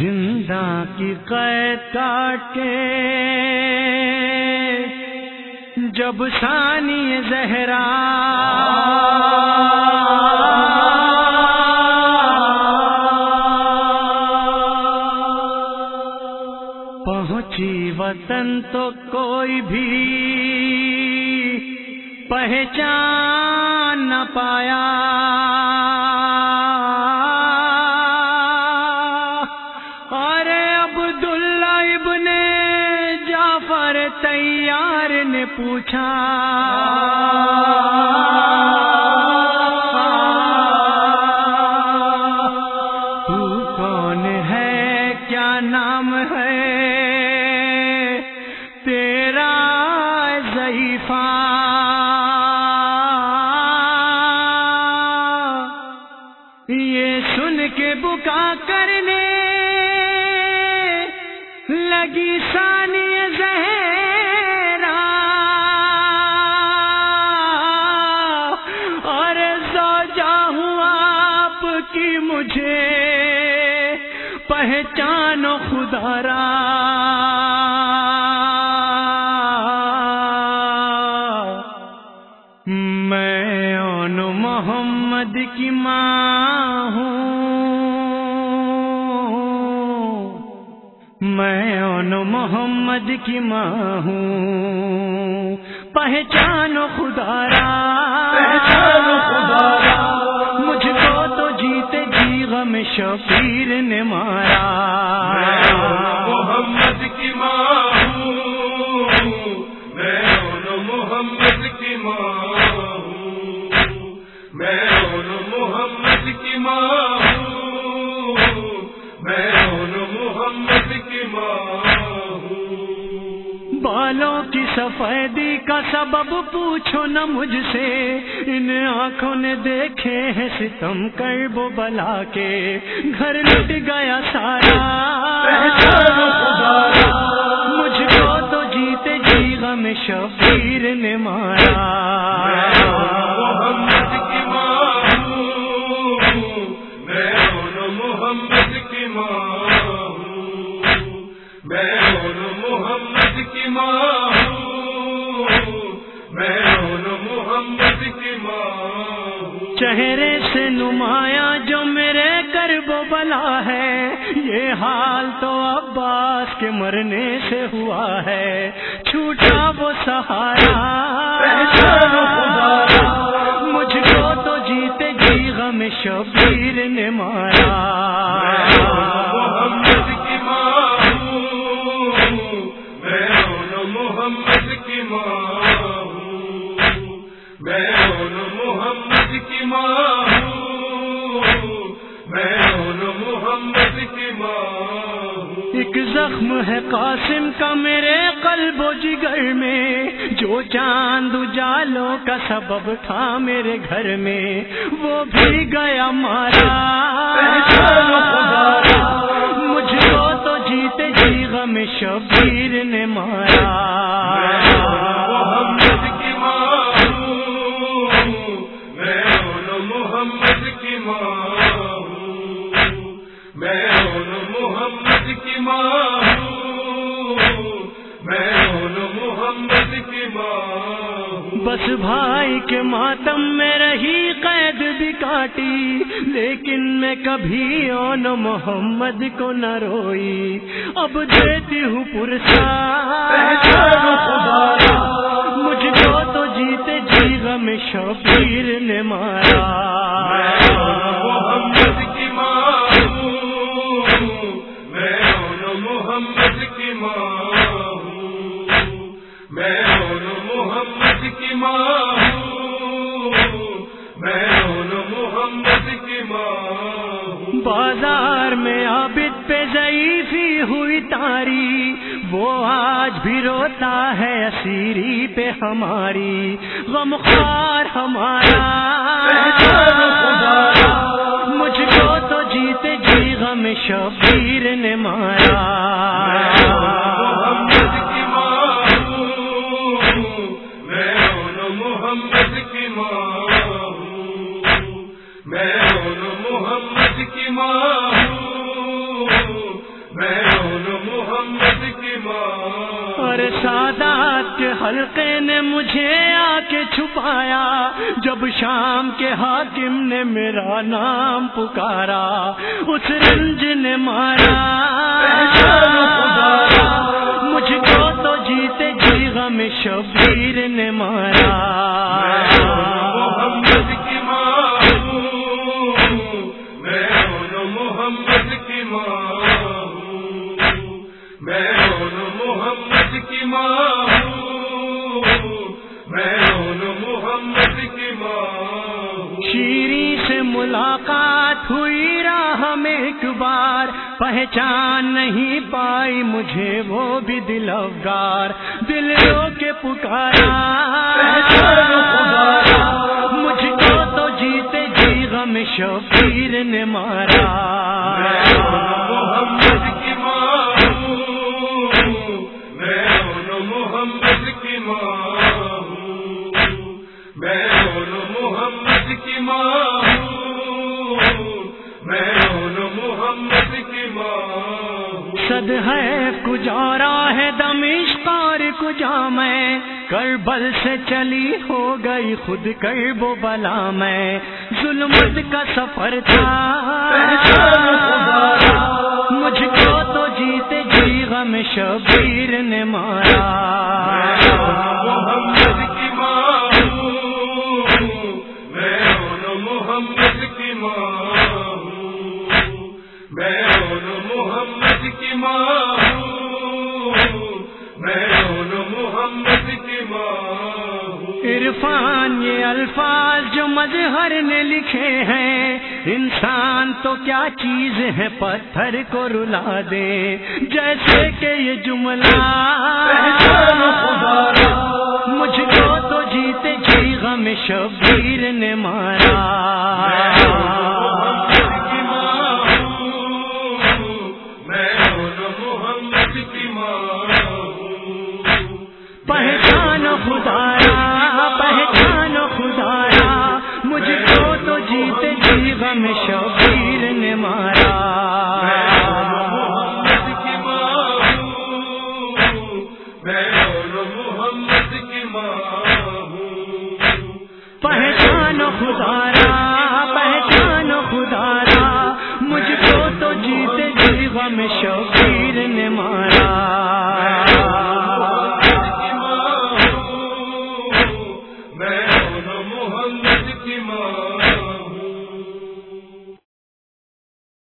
زندہ کی قید جب سانی زہرا پہنچی تو کوئی بھی پہچان نہ پایا۔ ارے عبداللہ ابن جعفر تیار نے پوچھا۔ ضعیفہ۔ یہ سن کے بکا کرنے لگی سانی زہرا۔ اور زوجہ ہوں آپ کی مجھے، پہچانو خدا را۔ محمد کی ماں ہوں میں اون محمد کی ماں ہوں پہچانو خدا را۔ پہچانو خدا را۔ مجھ کو تو جیتے جی غم شفیر نے مارا۔ محمد کی ماں ہوں میں ان محمد کی ماں سبب پوچھو نہ مجھ سے۔ ان آنکھوں نے دیکھے ہیں ستم کرب و بلا کے۔ گھر لٹ گیا سارا۔ مجھ کو تو جیتے جی غم شبیر نے مارا۔ چہرے سے نمایاں جو میرے کرب و بلا ہے یہ حال تو عباس کے مرنے سے ہوا ہے۔ چھوٹا وہ سہارا۔ مجھ کو تو جیتے جی غم شبیر نے مارا زخم ہے قاسم کا میرے قلب و جگر میں۔ جو چاند جالوں کا سبب تھا میرے گھر میں، وہ بھی گیا مارا۔ مجھ کو تو جیتے جی غم شبیر نے مارا۔ تم میں رہی قید بھی کاٹی، لیکن میں کبھی اون محمد کو نہ روئی۔ اب دیتی ہوں پرسا مجھ کو تو جیتے جی غم شبیر نے مارا۔ محمد بازار میں عابد پہ ضعیفی ہوئی تاری، وہ آج بھی روتا ہے اسیری پہ ہماری۔ غم خوار ہمارا۔ مجھ کو تو جیتے جی غم شبیر نے مارا۔ میں اور حلقے نے مجھے آ کے چھپایا جب شام کے حاکم نے میرا نام پکارا اس رنج نے مارا۔ مجھ کو تو جیتے جی غم شبیر نے مارا۔ محمد ملاقات ہوئی راہ میں ایک بار۔ پہچان نہیں پائی مجھے وہ بھی دل افگار۔ دل رو کے پکارا۔ مجھ کو تو جیتے جی غم شبیر نے مارا۔ محمد کی ماں صد ہے کجارا ہے دمشقار کجا میں۔ کربل سے چلی ہو گئی خود کرب و بلا میں۔ ظلمت کا سفر تھا۔ مجھ کو تو جیتے جی غم شبیر نے مارا۔ عرفان یہ الفاظ جو مظہر نے لکھے ہیں۔ انسان تو کیا چیز ہے پتھر کو رلا دے۔ جیسے کہ یہ جملہ مجھ کو تو جیتے جی غم شبیر نے مارا۔ پہچان خدایا غم شوقیر نے مارا۔